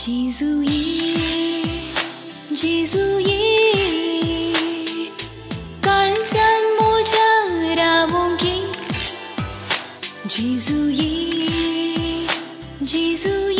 जिजुई जिजु कण सांग मुजरा की जीजुई। जिजू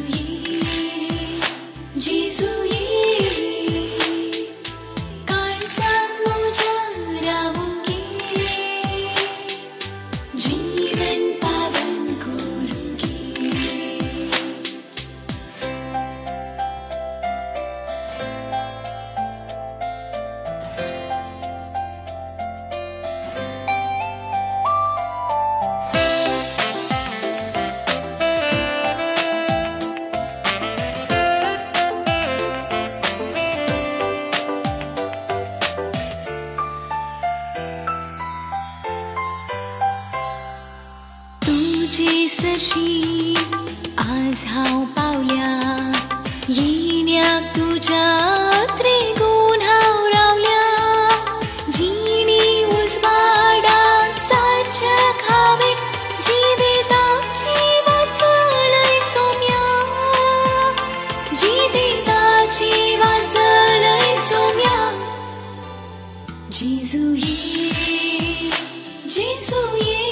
सशी आज हांव पावल्या येण्याक तुज्या त्रिगूण हांव रावल्या जिणी उजवाडात चालच्या हांवें जिविताची वाचळय सोम्या. जिविताची वाचळय सोम्या. Jésus ये Jésus ये.